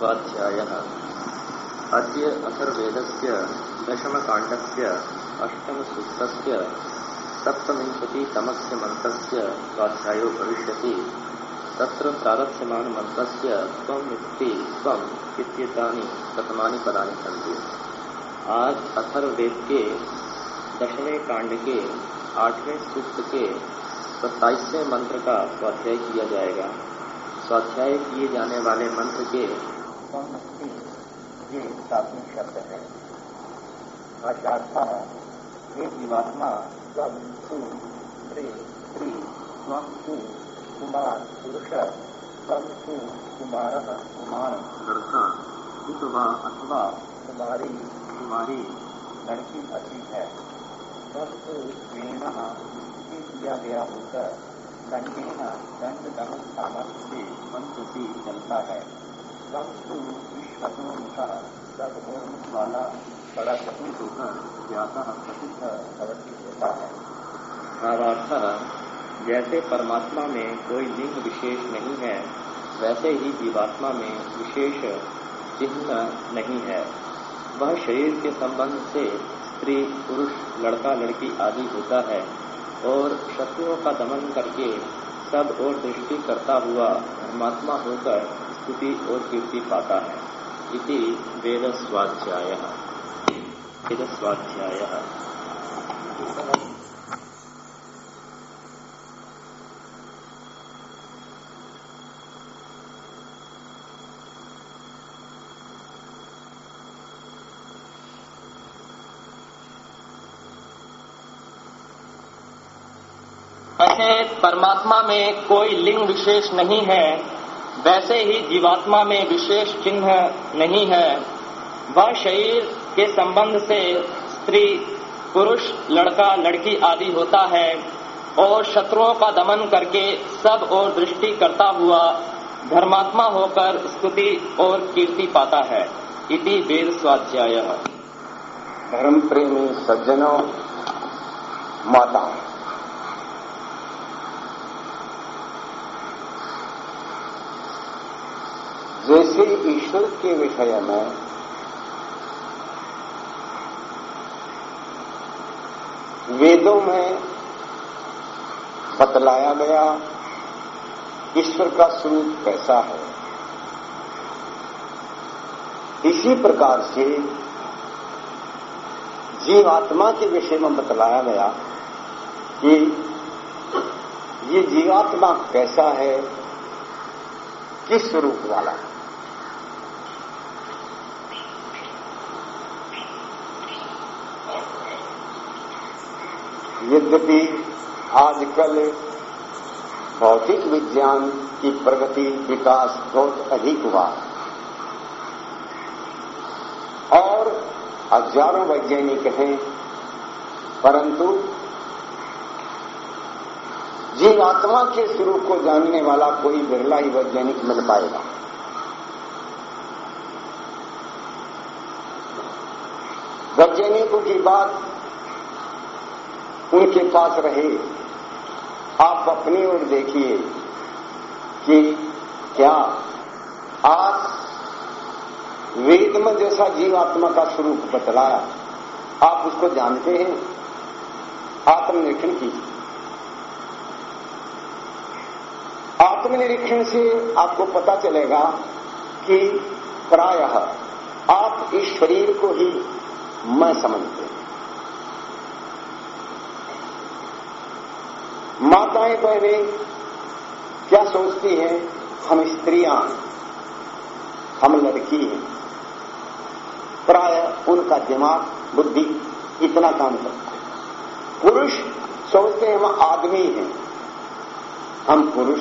स्वाध्यायः अद्य अथर्वेदस्य दशमकाण्डस्य अष्टमसूक्तस्य सप्तविंशतितमस्य मन्त्रस्य स्वाध्यायो भविष्यति। तत्र प्रारभ्यमानमन्त्रस्य त्वम् इति त्वम् इत्येतानि प्रथमानि पदानि सन्ति। आज अथर्वेद के दशवें कांड के आठवें सूक्त के सत्ताईसवें मंत्र का स्वाध्याय किया जाएगा। स्वाध्याय किए जाने वाले मंत्र के ये सातवें शब्द है आचार्था हे जीवात्मा स्वम सु श्री श्री स्वम सु कुमार पुरुष स्वम सु कुमार कुमार लड़का अथवा अथवा कुमारी कुमारी लड़की अच्छी है स्वम सु स्वेन किया गया होकर दंडेन दंड दम सामर्थ्य से मंत्री चलता है। वाला बड़ा प्रतीत होकर ज्ञाता प्रसिद्ध होता है भावार्थ जैसे परमात्मा में कोई लिंग विशेष नहीं है, वैसे ही जीवात्मा में विशेष चिन्ह नहीं है। वह शरीर के संबंध से स्त्री, पुरुष, लड़का, लड़की आदि होता है और शत्रुओं का दमन करके सब और दृष्टि करता हुआ धर्मात्मा होकर स्तुति और कीर्ति पाता है। इति वेद स्वाध्याय वेद स्वाध्याय ऐसे परमात्मा में कोई लिंग विशेष नहीं है, वैसे ही जीवात्मा में विशेष चिन्ह नहीं है। वह शरीर के संबंध से स्त्री, पुरुष, लड़का, लड़की आदि होता है और शत्रुओं का दमन करके सब और दृष्टि करता हुआ धर्मात्मा होकर स्तुति और कीर्ति पाता है। इति वेद स्वाध्याय। धर्म प्रेमी सज्जनों माता जैसे ईश्वर के विषय में वेदों में बतलाया गया ईश्वर का स्वरूप कैसा है। इसी प्रकार से जीवात्मा के विषय में बतलाया गया कि ये जीवात्मा कैसा है, किस स्वरूप वाला है। यद्यपि आजकल भौतिक विज्ञान की प्रगति विकास बहुत अधिक हुआ। और हज़ारों वैज्ञानिक हैं, परंतु जीवात्मा के स्वरूप को जानने वाला कोई बिरला ही वैज्ञानिक मिल पाएगा। वैज्ञानिकों की बात उनके पास रहे। आप अपनी ओर देखिए कि क्या आप वेद में जैसा जीवात्मा का स्वरूप बतलाया। आप उसको जानते हैं। आत्मनिरीक्षण कीजिए। आत्मनिरीक्षण से आपको पता चलेगा कि प्रायः आप इस शरीर को ही मैं समझते हैं। माताएँ बहनें क्या सोचती हैं? हम स्त्रियाँ हम लड़की हैं। प्राय उनका दिमाग, बुद्धि इतना काम करता है। पुरुष सोचते हैं, हम आदमी हैं। हम पुरुष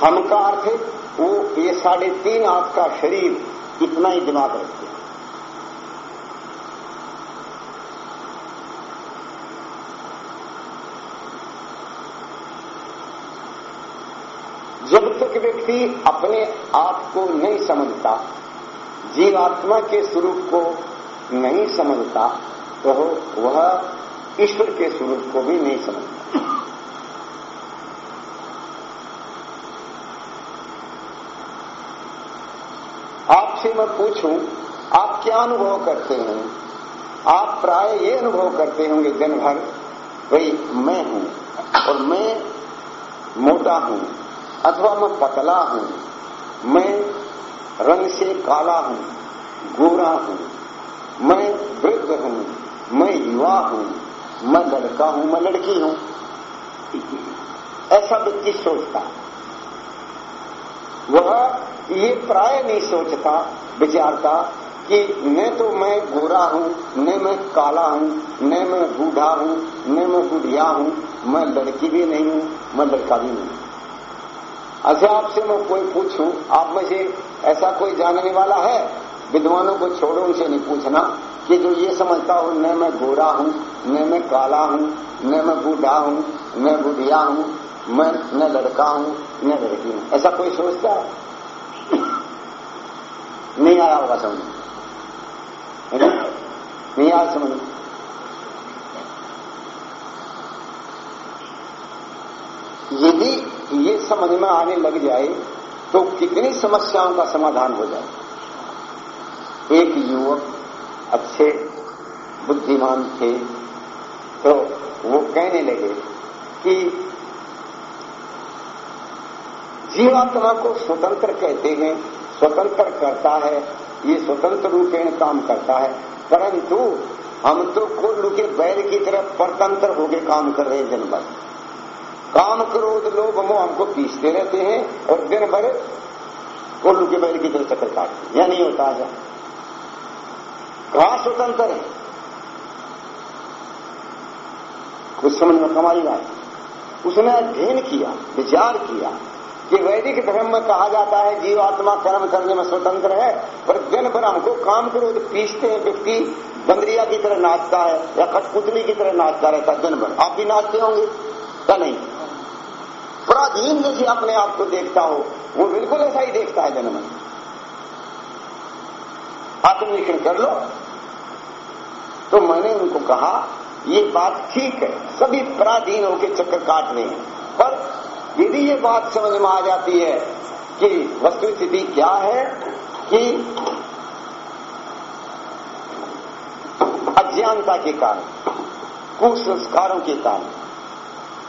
हम का अर्थ वो ये साढ़े तीन आँख का शरीर इतना ही दिमाग रखते हैं जब तक व्यक्ति अपने आप को नहीं समझता, जीवात्मा के स्वरूप को नहीं समझता तो वह ईश्वर के स्वरूप को भी नहीं समझता। आपसे मैं पूछूँ, आप क्या अनुभव करते हैं? आप प्राय ये अनुभव करते होंगे दिन भर भाई, मैं हूँ और मैं मोटा हूँ। अथवा मैं पतला हूँ, मैं रंग से काला हूँ, गोरा हूँ, मैं वृद्ध हूँ, मैं युवा हूँ, मैं लड़का हूँ, मैं लड़की हूँ। ऐसा व्यक्ति सोचता। वह ये प्राय नहीं सोचता विचारता कि न तो मैं गोरा हूँ, न मैं काला हूँ, न मैं बूढ़ा हूँ, न मैं बुढ़िया हूँ, मैं लड़की भी नहीं हूँ, मैं लड़का भी नहीं अच्छा आपसे मैं कोई पूछूँ? आप में से ऐसा कोई जानने वाला है? विद्वानों को छोड़ो, उनसे नहीं पूछना कि जो ये समझता हो न मैं गोरा हूँ न मैं काला हूँ न मैं बूढ़ा हूँ न बुढ़िया हूँ, मैं न लड़का हूँ न लड़की हूँ। ऐसा कोई सोचता है? नहीं आया होगा समझ नहीं आया समझ यदि ये समझ में आने लग जाए तो कितनी समस्याओं का समाधान हो जाए? एक युवक अच्छे, बुद्धिमान थे तो वो कहने लगे कि जीवात्मा को स्वतंत्र कहते हैं, स्वतंत्र करता है, ये स्वतंत्र रूपेण काम करता है, परंतु हम तो कुल्लू के बैल की तरह परतंत्र होके काम कर रहे हैं भर काम क्रोध लोग मोह हमको पीसते रहते हैं और दिन भर कोल्लू के बैल की तरह चक्कर काटते या नहीं होता आजा। कहा स्वतंत्र है? कुछ समझ में कमाई बात उसने अध्ययन किया, विचार किया कि वैदिक धर्म में कहा जाता है, जीवात्मा कर्म करने में स्वतंत्र है, पर दिन भर हमको काम क्रोध पीसते हैं व्यक्ति, बंदरिया की तरह नाचता है या कठपुतली की तरह नाचता रहता है दिन भर। आप भी नाचते होंगे क्या नहीं? पराधीन जैसे अपने आप को देखता हो। वो बिल्कुल ऐसा ही देखता है जन्म। आत्मनिरीक्षण कर लो। तो मैंने उनको कहा, ये बात ठीक है, सभी पराधीन होकर चक्कर काट रहे हैं। पर यदि ये बात समझ में आ जाती है कि वस्तु स्थिति क्या है, कि अज्ञानता के कारण, कुसंस्कारों के कारण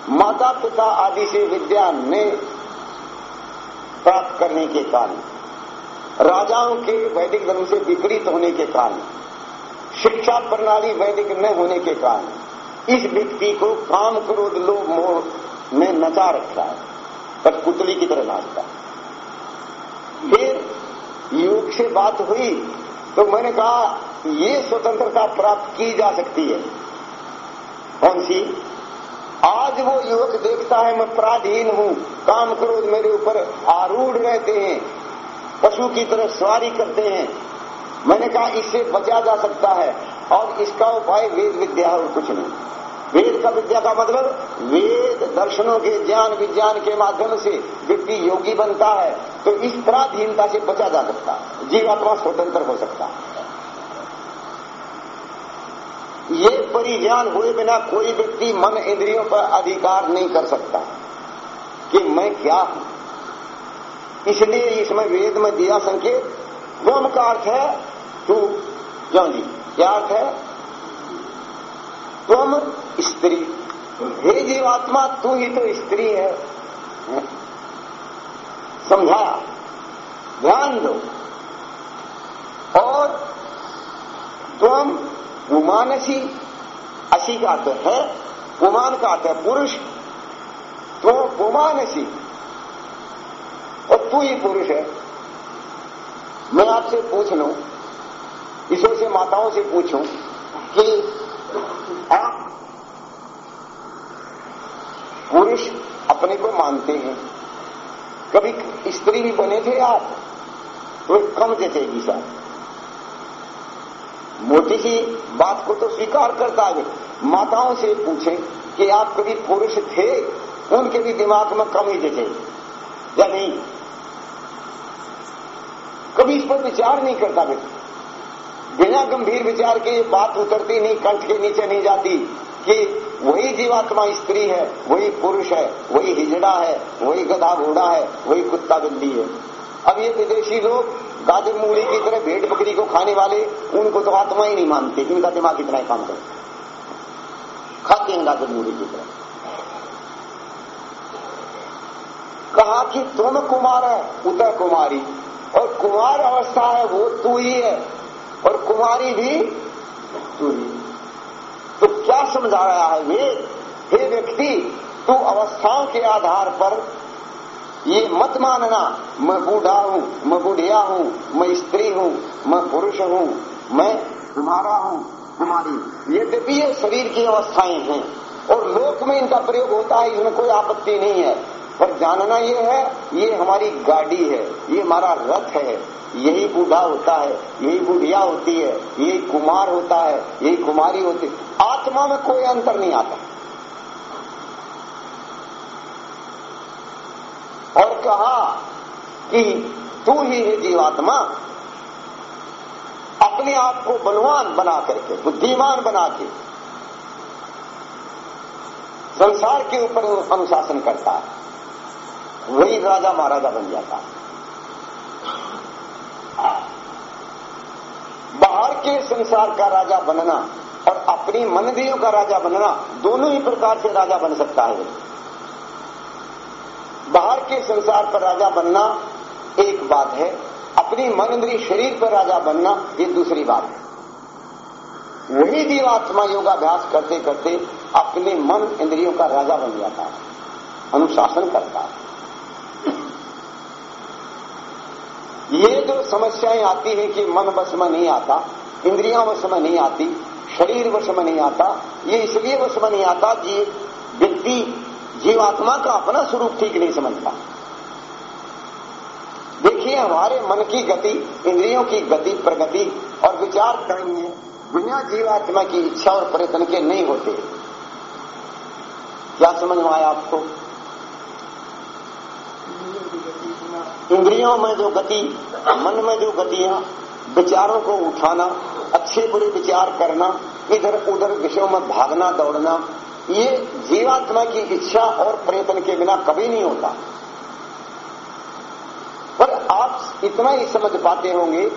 माता पिता आदि से विद्या ने प्राप्त करने के कारण, राजाओं के वैदिक धर्म से विपरीत होने के कारण, शिक्षा प्रणाली वैदिक न होने के कारण, इस व्यक्ति को काम क्रोध लोभ मोह में नचा रखा है पर पुतली की तरह नाचता फिर योग से बात हुई तो मैंने कहा, ये स्वतंत्रता प्राप्त की जा सकती है। कौन सी? आज वो युवक देखता है, मैं पराधीन हूँ। काम क्रोध मेरे ऊपर। आरूढ़ रहते हैं। पशु की तरह सवारी करते हैं। मैंने कहा, इससे बचा जा सकता है। और इसका उपाय वेद विद्या और कुछ नहीं। वेद का विद्या का मतलब वेद दर्शनों के ज्ञान विज्ञान के माध्यम से व्यक्ति योगी बनता है। तो इस पराधीनता से बचा जा सकता। जीवात्मा स्वतंत्र हो सकता। है ये परिज्ञान हुए बिना कोई व्यक्ति मन इंद्रियों पर अधिकार नहीं कर सकता कि मैं क्या हूँ। इसलिए इसमें वेद में दिया संकेत त्वम का अर्थ है तू जी क्या अर्थ है? तुम स्त्री। हे जीवात्मा, तू ही तो स्त्री है? समझाया? ध्यान दो। और तुम पुमानसी असी का अर्थ है पुमान का अर्थ है पुरुष। तो पुमानसी और तू ही पुरुष है। मैं आपसे पूछ लू ईश्वर से माताओं से पूछूँ कि आप पुरुष अपने को मानते हैं। कभी स्त्री भी बने थे आप? तो कम जचेगी सर मोटी सी बात को तो स्वीकार करता है। माताओं से पूछे कि आप कभी पुरुष थे? उनके भी दिमाग में कम ही जचे या नहीं? कभी इस पर विचार नहीं करता व्यक्ति बिना गंभीर विचार के बात उतरती नहीं, कंठ के नीचे नहीं जाती कि वही जीवात्मा स्त्री है, वही पुरुष है, वही हिजड़ा है, वही गधा घोड़ा है, वही कुत्ता बिल्ली है। अब ये विदेशी लोग गाजर मूली की तरह भेड़ बकरी को खाने वाले, उनको तो आत्मा ही नहीं मानते इनका दिमाग इतना ही काम करता खाते हैं गाजर मूली की तरह। कहा कि तुम कुमार है, उदय कुमारी। और कुमार अवस्था है, वो तू ही है। और कुमारी भी तू ही तो क्या समझा रहा है वे हे व्यक्ति, तू अवस्थाओं के आधार पर ये मत मानना। मैं बूढ़ा हूँ, मैं बुढ़िया हूँ, मैं स्त्री हूँ, मैं पुरुष हूँ, मैं तुम्हारा हूँ, तुम्हारी। यद्यपि ये शरीर की अवस्थाएँ हैं और लोक में इनका प्रयोग होता है, इसमें कोई आपत्ति नहीं है। पर जानना ये है, ये हमारी गाड़ी है, ये हमारा रथ है। यही बूढ़ा होता है, यही बुढ़िया होती है, यही कुमार होता है, यही कुमारी होती है। आत्मा में कोई अंतर नहीं आता और कहा कि तू ही है जीवात्मा। अपने आप को बलवान बना करके, बुद्धिमान बना के। संसार के ऊपर अनुशासन करता है। वही राजा महाराजा बन जाता है। बाहर के संसार का राजा बनना और अपनी मनदियों का राजा बनना, दोनों ही प्रकार से राजा बन सकता है। बाहर के संसार पर राजा बनना एक बात है, अपनी मन इंद्री शरीर पर राजा बनना ये दूसरी बात है। वही जीवात्मा योगाभ्यास करते करते अपने मन इंद्रियों का राजा बन जाता है, अनुशासन करता है। ये जो समस्याएँ आती है कि मन वश में नहीं आता, इंद्रियाँ वश में नहीं आती, शरीर वश में नहीं आता, ये इसलिए वश में नहीं आता कि व्यक्ति जीवात्मा का अपना स्वरूप ठीक नहीं समझता। देखिए, हमारे मन की गति, इंद्रियों की गति, प्रगति और विचार करेंगे बिना जीवात्मा की इच्छा और प्रयत्न के नहीं होते। क्या समझ में आया आपको? इंद्रियों में जो गति, मन में जो गतियाँ, विचारों को उठाना, अच्छे बुरे विचार करना इधर उधर विषयों में भागना, दौड़ना ये जीवात्मा की इच्छा और प्रयत्न के बिना कभी नहीं होता। पर आप इतना ही समझ पाते होंगे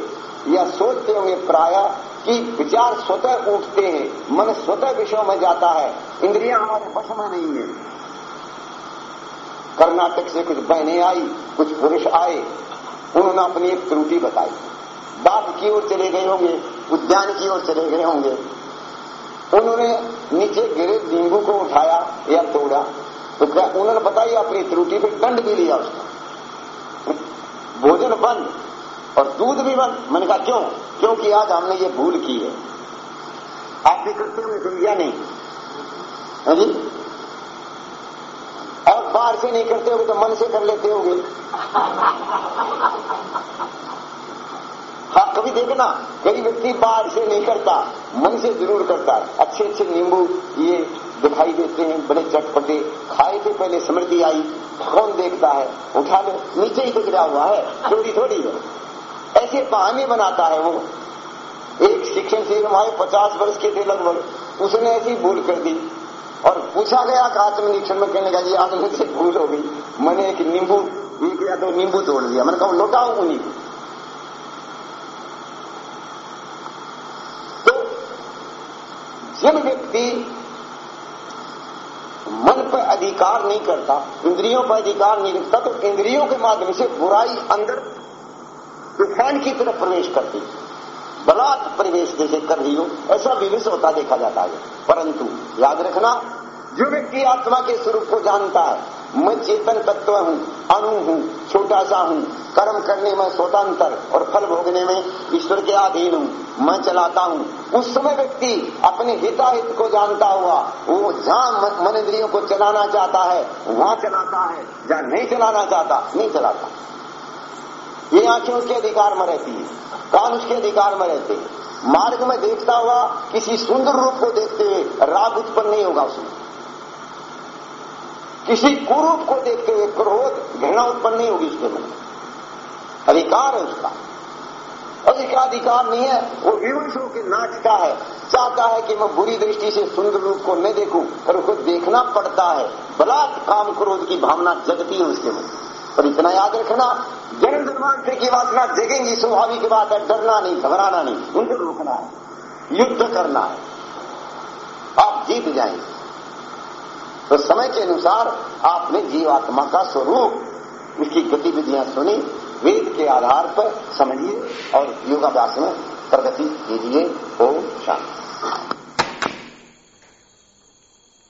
या सोचते होंगे प्राय कि विचार स्वतः उठते हैं, मन स्वतः विषयों में जाता है, इंद्रियाँ हमारे वश में नहीं है। कर्नाटक से कुछ बहनें आई, कुछ पुरुष आए, उन्होंने अपनी एक त्रुटि बताई। बाप की ओर चले गए होंगे, उद्यान की ओर चले गए होंगे। उन्होंने नीचे गिरे नींबू को उठाया या तोड़ा तो क्या उन्होंने बताई अपनी त्रुटि फिर दंड भी लिया उसका? भोजन बंद और दूध भी बंद। मैंने कहा, क्यों? क्योंकि आज हमने ये भूल की है। आप भी करते होंगे फिर या नहीं। है जी? और बाहर से नहीं करते होगे तो मन से कर लेते होगे। हाँ कभी देखना कई व्यक्ति बाहर से नहीं करता, मन से ज़रूर करता है। अच्छे अच्छे नींबू ये दिखाई देते हैं, बड़े चटपटे, खाए थे, पहले समृद्धि आई, कौन देखता है? उठा लो, नीचे ही गुजरा हुआ है, थोड़ी थोड़ी है। ऐसे बहाने बनाता है वो। एक शिक्षण से हमारे पचास वर्ष के थे लगभग, उसने ऐसी भूल कर दी। और पूछा गया आत्मनिरीक्षण में कहने का जी आज मुझसे भूल हो गई। मैंने एक नींबू, एक या दो नींबू तोड़ दिया। मैंने कहा लौटाऊ उन्हीं को तो जब व्यक्ति मन पर अधिकार नहीं करता, इंद्रियों पर अधिकार नहीं रखता तो इंद्रियों के माध्यम से बुराई अंदर तूफ़ान की तरफ़ प्रवेश करती बलात् प्रवेश जैसे कर रही हो, ऐसा विविष होता देखा जाता है। परंतु याद रखना, जो व्यक्ति आत्मा के स्वरूप को जानता है, मैं चेतन तत्व हूँ, अणु हूँ, छोटा सा हूँ कर्म करने में स्वतंत्र और फल भोगने में ईश्वर के अधीन हूँ। मैं चलाता हूँ। उस समय व्यक्ति अपने हिताहित को जानता हुआ, वो जहाँ मन इंद्रियों को चलाना चाहता है, वहाँ चलाता है। जहाँ नहीं चलाना चाहता, नहीं चलाता। ये आँखें उसके अधिकार में रहती है। कान उसके अधिकार में रहते हैं। मार्ग में देखता हुआ, किसी सुंदर रूप को देखते हुए राग उत्पन्न नहीं होगा उसमें। किसी कुरूप को देखते हुए क्रोध, घृणा उत्पन्न नहीं होगी उसके मन अधिकार है उसका। अधिका अधिकार नहीं है, वो विवश होकर नाचता है। चाहता है कि मैं बुरी दृष्टि से सुंदर रूप को न देखूँ, पर उसको देखना पड़ता है। बलात् काम क्रोध की भावना जगती है उसके मन पर इतना याद रखना जन्म जन्मांतर की वासना जगेंगी स्वाभाविक बात है, डरना नहीं, घबराना नहीं उनको रोकना है, युद्ध करना है। आप जीत जाएँगे। तो समय के अनुसार आपने जीवात्मा का स्वरूप, उसकी गतिविधियाँ सुनी वेद के आधार पर समझिए और योगाभ्यास में प्रगति कीजिए ओम शांति।